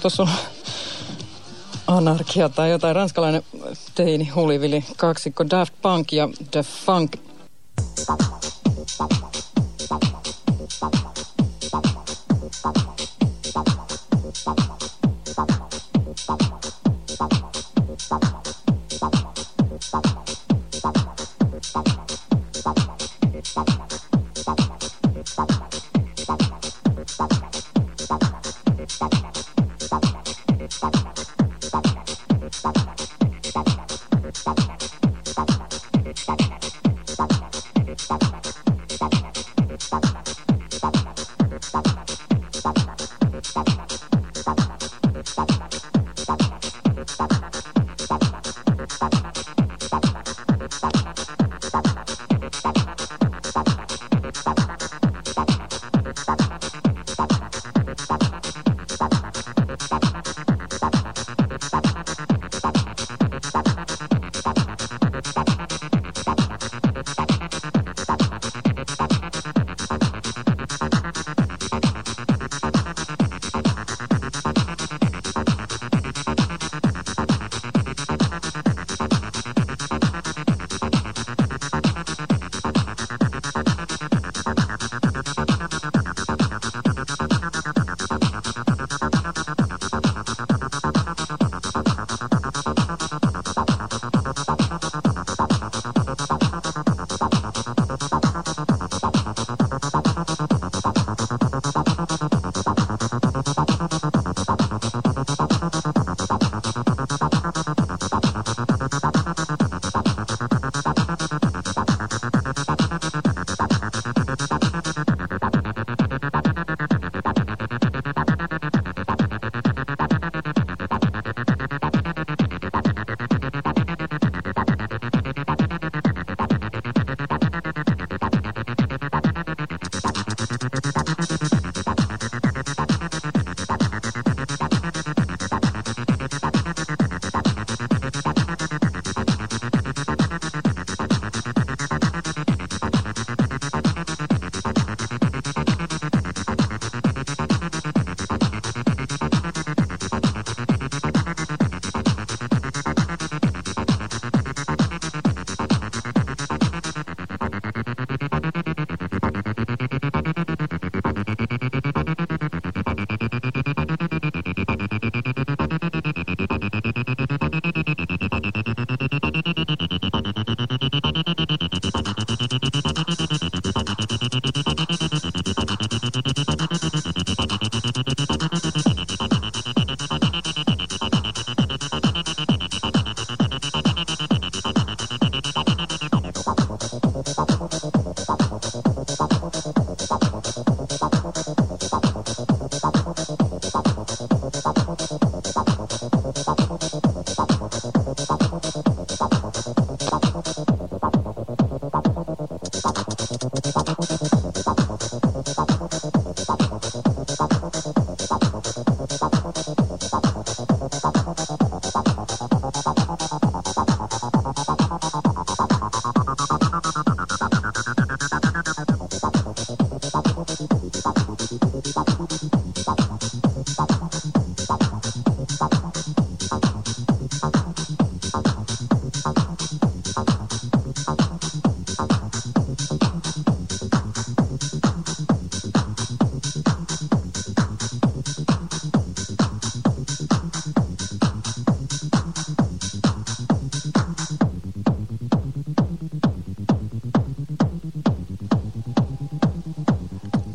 tuossa ollut anarkia tai jotain ranskalainen teini hulivili kaksikko Daft Punk ja The Funk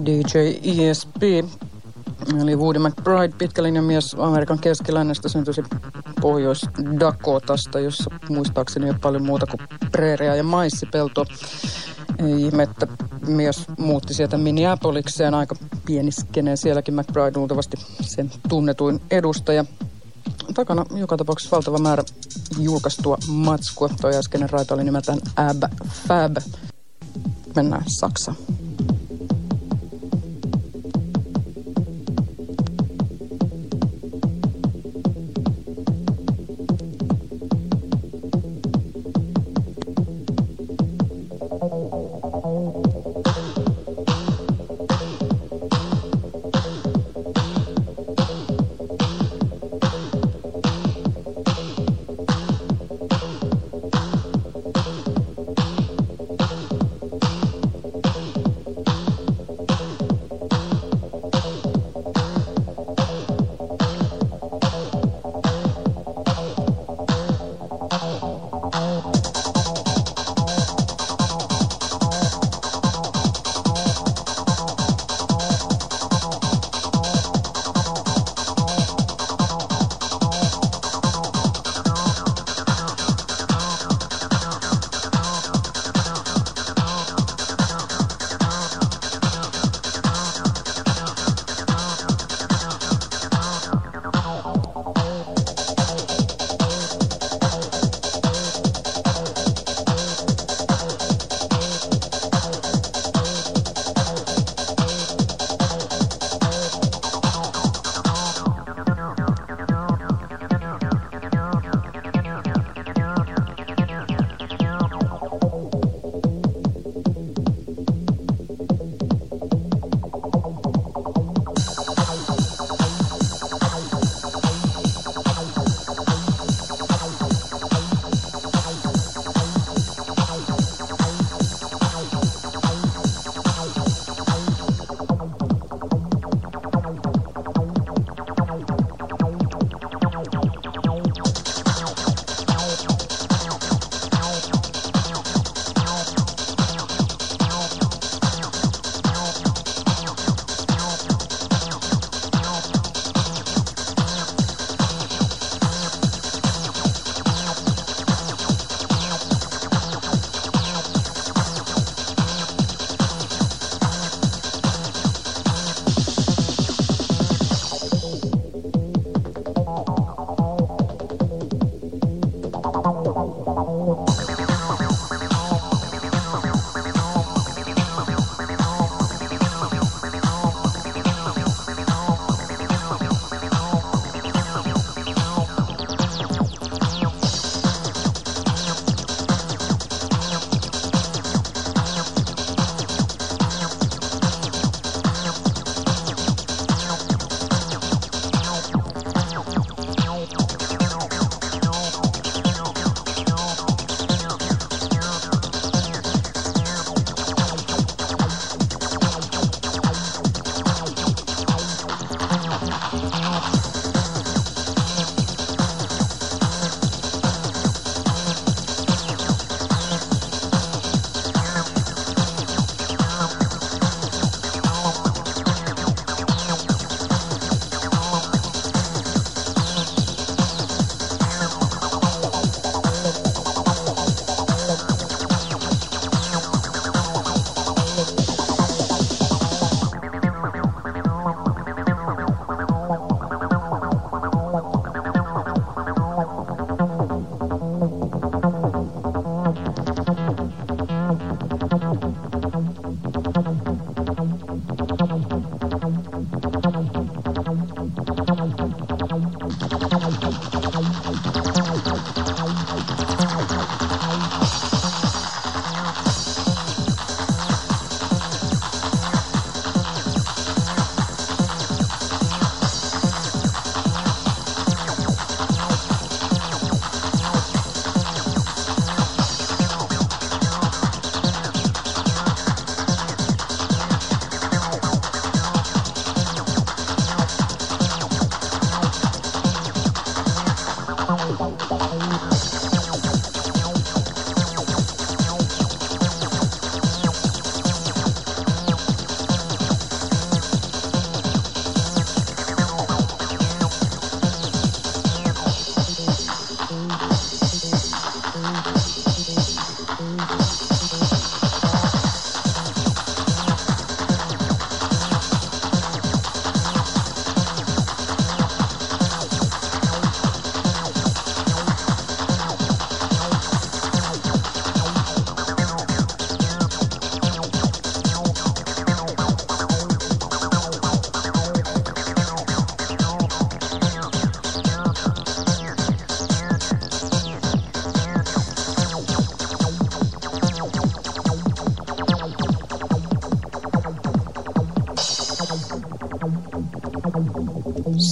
DJ ESP, eli Woody McBride, pitkälinjan mies Amerikan keskilännestä syntyisin Pohjois-Dakotasta, jossa muistaakseni on paljon muuta kuin preeria ja maissipelto. Ei ihme, että mies muutti sieltä Minneapolikseen aika pieni. Sielläkin McBride luultavasti sen tunnetuin edustaja. Takana joka tapauksessa valtava määrä julkaistua matskua. Toi äskeinen raita oli nimeltään Ab Fab. Mennään Saksaan.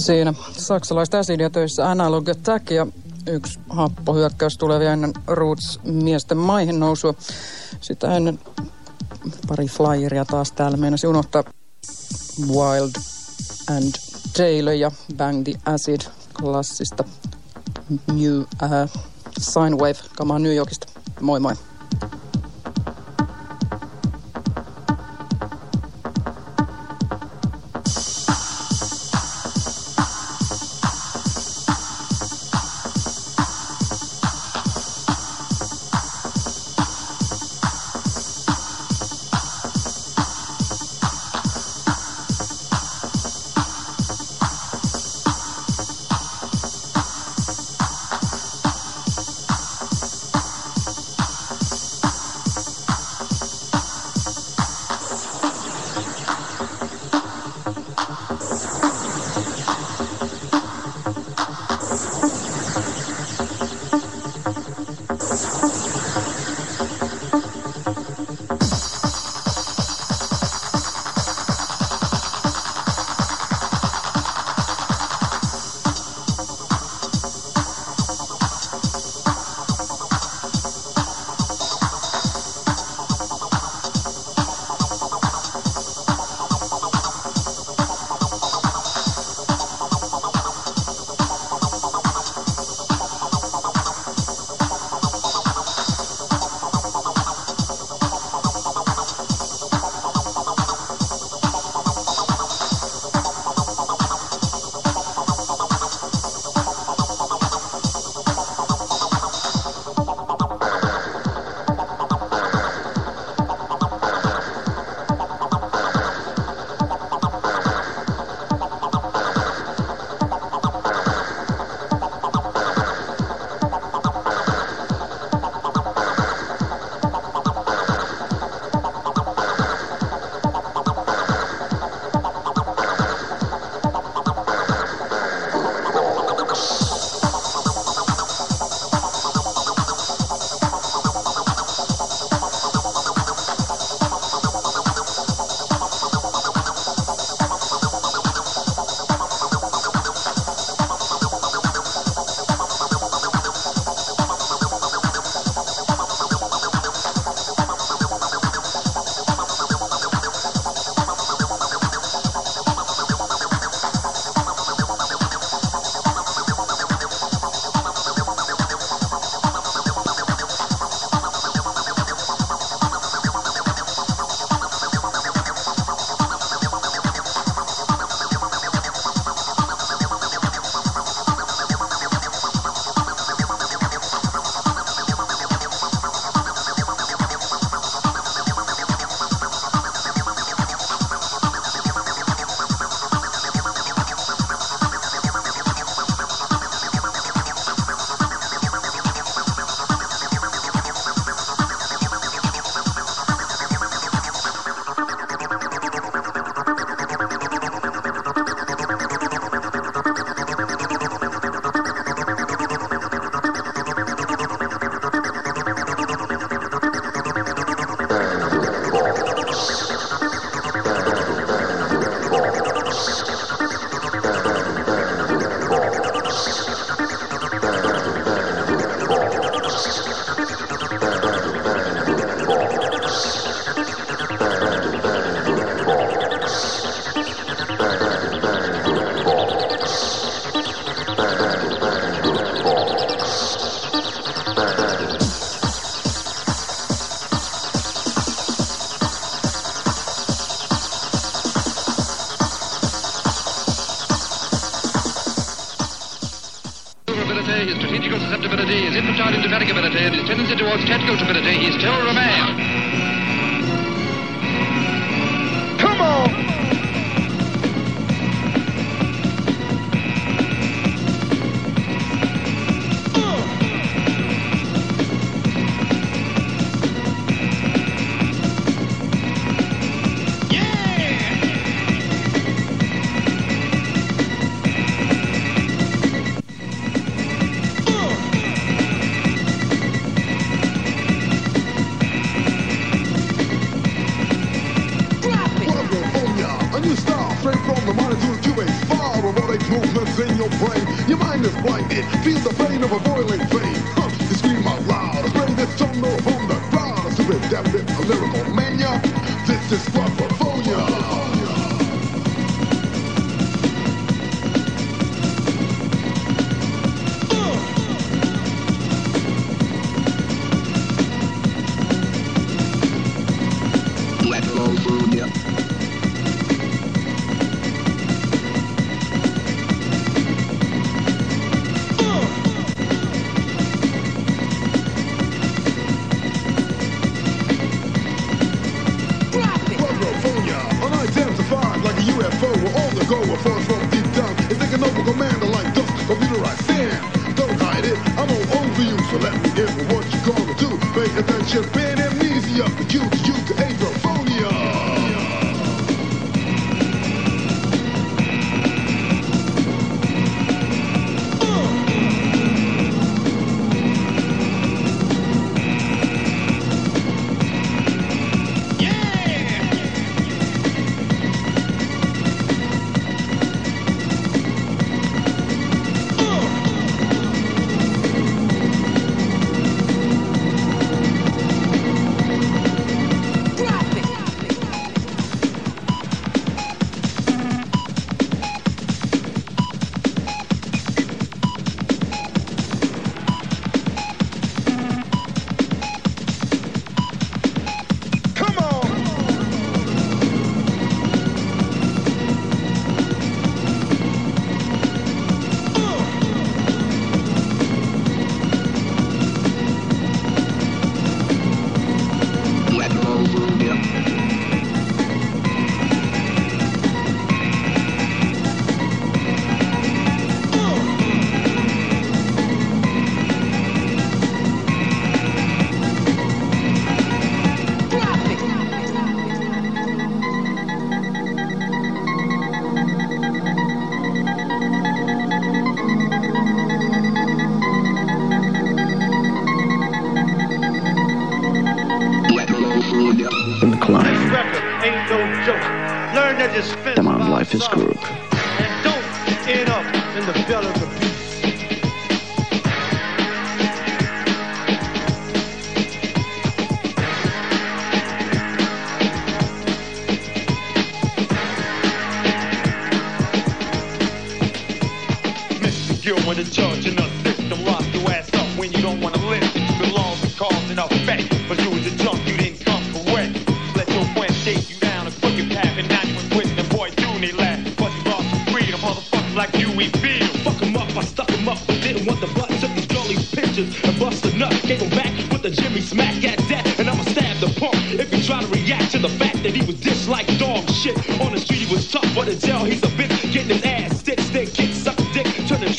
Siinä saksalaiset töissä Analog Attack ja yksi happohyökkäys tulevia ennen Roots-miesten maihin nousua. Sitä ennen pari flyeria taas täällä meinasi unohtaa Wild and Taylor ja Bang the Acid klassista New uh, Sine Wave kamaa New Yorkista. Moi moi.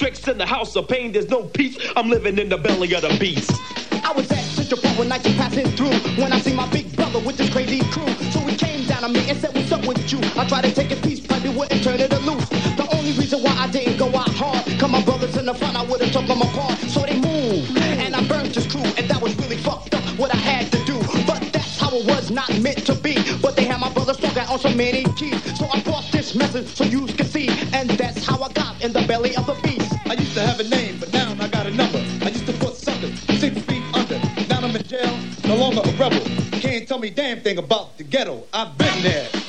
Tricks in the house of pain, there's no peace. I'm living in the belly of the beast. I was at Central Park when nights were passing through when I see my big brother with this crazy crew. So he came down on me and said, What's up with you? I tried to take a piece, but he wouldn't turn it loose. The only reason why I didn't go out hard, cause my brothers in the front, I would've took them apart. So they moved, and I burned his crew, and that was really fucked up what I had to do. But that's how it was not meant to be. But they had my brother smoking on so many keys. So I brought this message so you can see, and that's how I got in the belly of the beast. Used to have a name, but now I got a number. I used to put suckers six feet under. Now I'm in jail, no longer a rebel. Can't tell me damn thing about the ghetto. I've been there.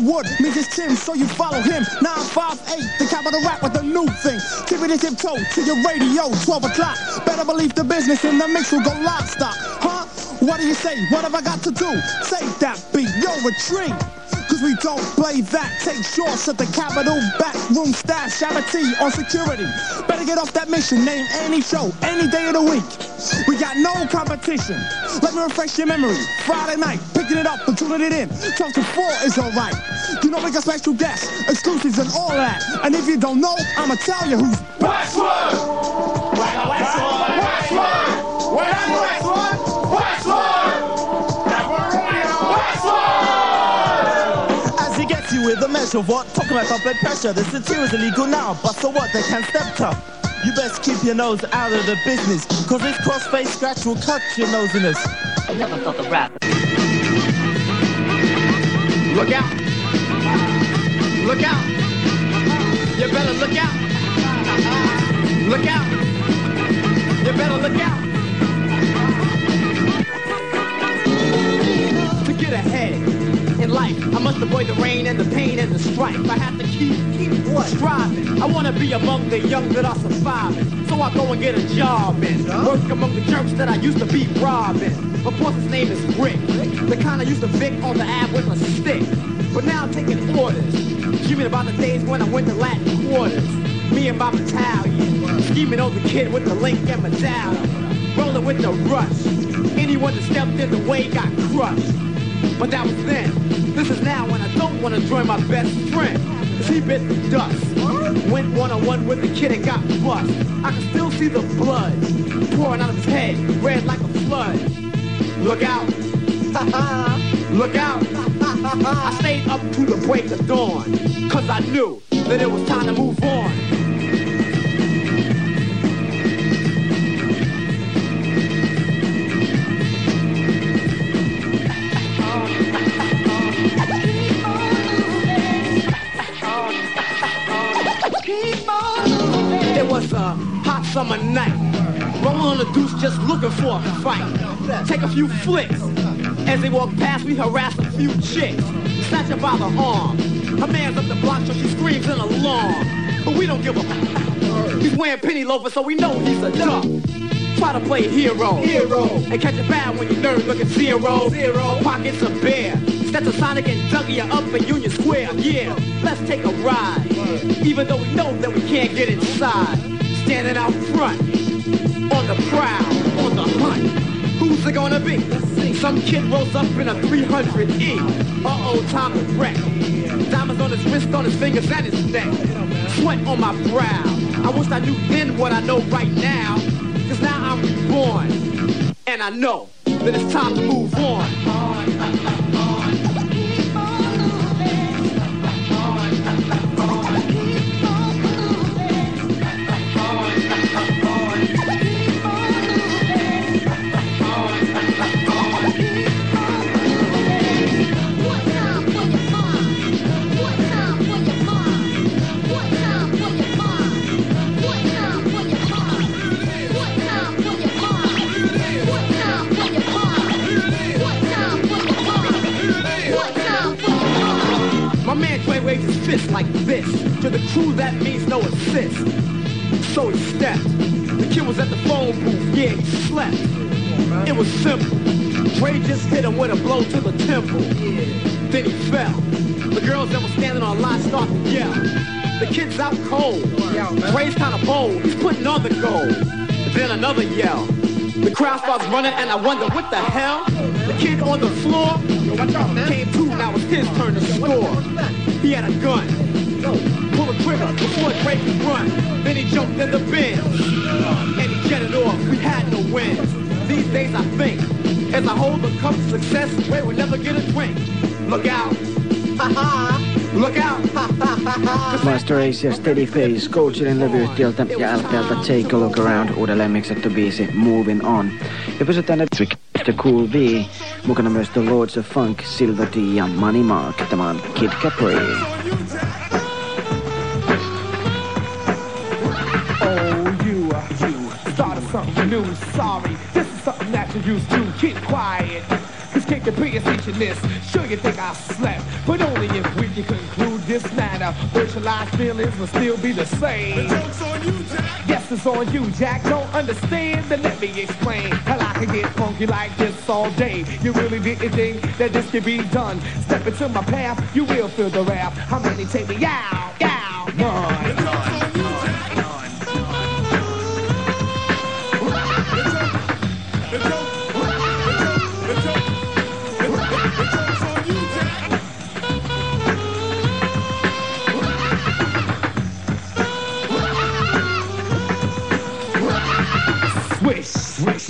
T to the wood means it's Tim, so you follow him. 958, the capital rap with the new thing. Keep it a tiptoe to your radio, 12 o'clock. Better believe the business in the mix will go livestock. Huh? What do you say? What have I got to do? Save that beat, yo, retreat. Cause we don't play that. Take shorts at the Capitol back room staff. Charity on security. Better get off that mission. Name any show, any day of the week. We got no competition. Let me refresh your memory. Friday night, picking it up and tuning it in. Talk to four is alright. You know we got special guests, exclusives and all that. And if you don't know, I'ma tell you who's Westwood! Westwood! Westwood! Westwood! Westwood. Westwood. As he gets you with a measure what? Talking about blood pressure. This is illegal now, but so what? They can't step tough. You best keep your nose out of the business, cause this cross-face scratch will cut your nosiness. I never felt a rap. Look out! Look out! You better look out! Look out! You better look out! To get ahead in life, I must avoid the rain and the pain and the strife. I have to keep, keep what? Striving. I want to be among the young that are surviving. So I go and get a job and work among the jerks that I used to be robbing. Of course, his name is Rick. The kind I used to vic on the ab with a stick. But now I'm taking orders. Dreaming about the days when I went to Latin quarters. Me and my battalion. Scheming over the kid with the link and medallion. Rolling with the rush. Anyone that stepped in the way got crushed. But that was then. This is now when I don't want to join my best friend. Cause he bit the dust. Went one-on-one with the kid and got bust. I can still see the blood pouring out of his head, red like a flood. Look out. Look out. Uh-huh. I stayed up to the break of dawn. Cause I knew that it was time to move on. It was a hot summer night. Rolling on the deuce just looking for a fight. Take a few flicks. As they walk past, we harass a few chicks. Snatch her by the arm. Her man's up the block, so she screams in alarm. But we don't give a He's wearing penny loafers, so we know he's a duck. Try to play hero. Hero. And catch a bad when your nerves looking zero. Zero. Pockets are bare. Sonic and Dougie are up in Union Square. Yeah, let's take a ride. Even though we know that we can't get inside. Standing out front. On the prowl. On the hunt. Who's it gonna be? Some kid rolls up in a 300E. Uh-oh, time to wreck. Diamonds on his wrist, on his fingers, and his neck. Sweat on my brow. I wish I knew then what I know right now. Cause now I'm reborn. And I know that it's time to move on. Fist like this. To the crew that means no assist. So he stepped. The kid was at the phone booth, yeah, he slept. It was simple. Dre just hit him with a blow to the temple. Then he fell. The girls that were standing on line start to yell. The kid's out cold. Dre's kind of bold. He's putting on the gold. Then another yell. The crowd starts running and I wonder what the hell? The kid on the floor came to, now it's his turn to score. He had a gun. Pull the trigger before Dre could run. Then he jumped in the bin. And he jetted off. We had no wins. These days I think, as I hold the cup of success, Dre will never get a drink. Look out. Look out. Masta Ace ja Steady Face Coachin levyyhtiöltä ja LPltä Take a Look Around uudelleen miksattu biisi Moving On. Ja pysytään nyt Mr Cool V. Mukana myös The Lords of Funk, Silver D ja Money Mark. Tämä on Kid Capri. Oh, you, you started something new. Sorry, this is something that you used to. Keep quiet. Cause Kid Capri is teaching this. Sure you think I slept, but only if we can conclude this matter. Virtualized feelings will still be the same. Yes, it's on you, Jack. Don't understand? Then let me explain. Hell, I can get funky like this all day. You really didn't think that this could be done? Step into my path, you will feel the wrath. How many take me out? Out.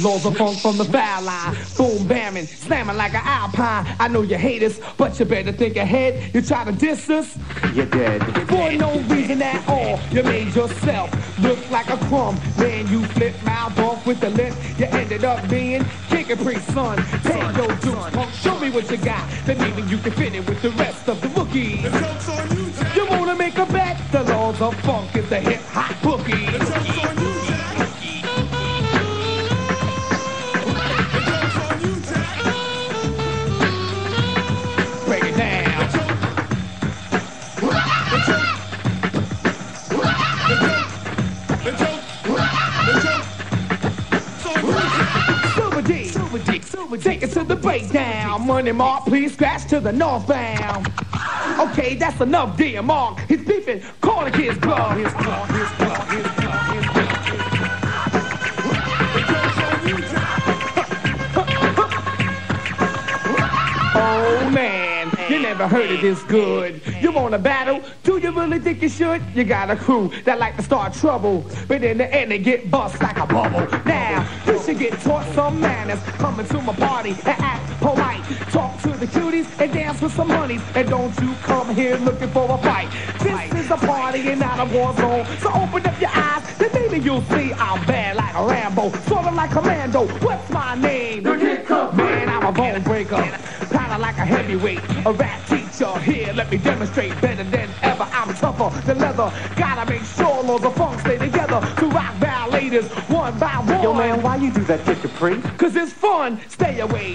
Laws of funk from the foul line. Boom, bamming, slamming like an alpine. I know you hate us, but you better think ahead. You try to diss us, you're dead. For no reason at all, you made yourself look like a crumb. Man, you flip mouth off with the lip. You ended up being King Capri, son. Take your juice, punk. Show me what you got. Then maybe you can fit in with the rest of the rookies. You wanna make a bet? The Lords of Funk is the hip hop bookie. Take it to the breakdown. Money mark, please scratch to the northbound. Okay, that's enough, dear Mark. He's beefing, call the kids club. His club, his club, his club, his club. Oh man, you never heard of this good. You want to battle? Do you really think you should? You got a crew that like to start trouble, but in the end they get bust like a bubble. Now, you should get taught some manners. Coming to my party and act polite. Talk to the cuties and dance with some honeys. And don't you come here looking for a fight. This is a party and not a war zone. So open up your eyes, then maybe you'll see I'm bad like a Rambo. Sort of like Commando. What's my name? The Capri. Man, I'm a bone breaker. Powder like a heavyweight. A rap teacher here. Let me demonstrate better than ever. I'm tougher than leather. Gotta make sure all the funk stay together. To rock violators one by one. Yo, man, why you do that, Kid Capri? Cause it's fun. Stay away.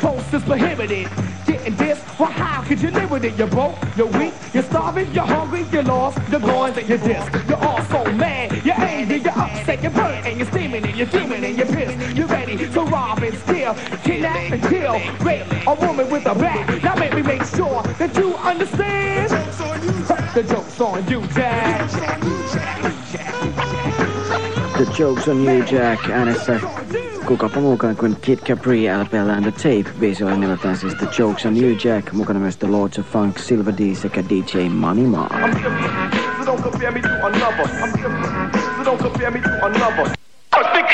Close is prohibited. Getting this, well, how could you live with it? You're broke, you're weak, you're starving, you're hungry, you're lost, you're going, you're this. You're all so mad, you're angry, you're upset, you're burnt, and you're steaming and you're steaming and you're pissed. You're ready to rob and steal, kidnap and kill, rape a woman with a bat. Now make me make sure that you understand. The joke's on you, Jack. The Jokes on You Jack äänessä kukapa muukaan kuin Kid Capri LPL and the Tape. Biisi oli nimeltään siis The Jokes on You Jack. Mukana myös The Lords of Funk, Silver D sekä DJ Money Mark. Don't compare me to another. I'm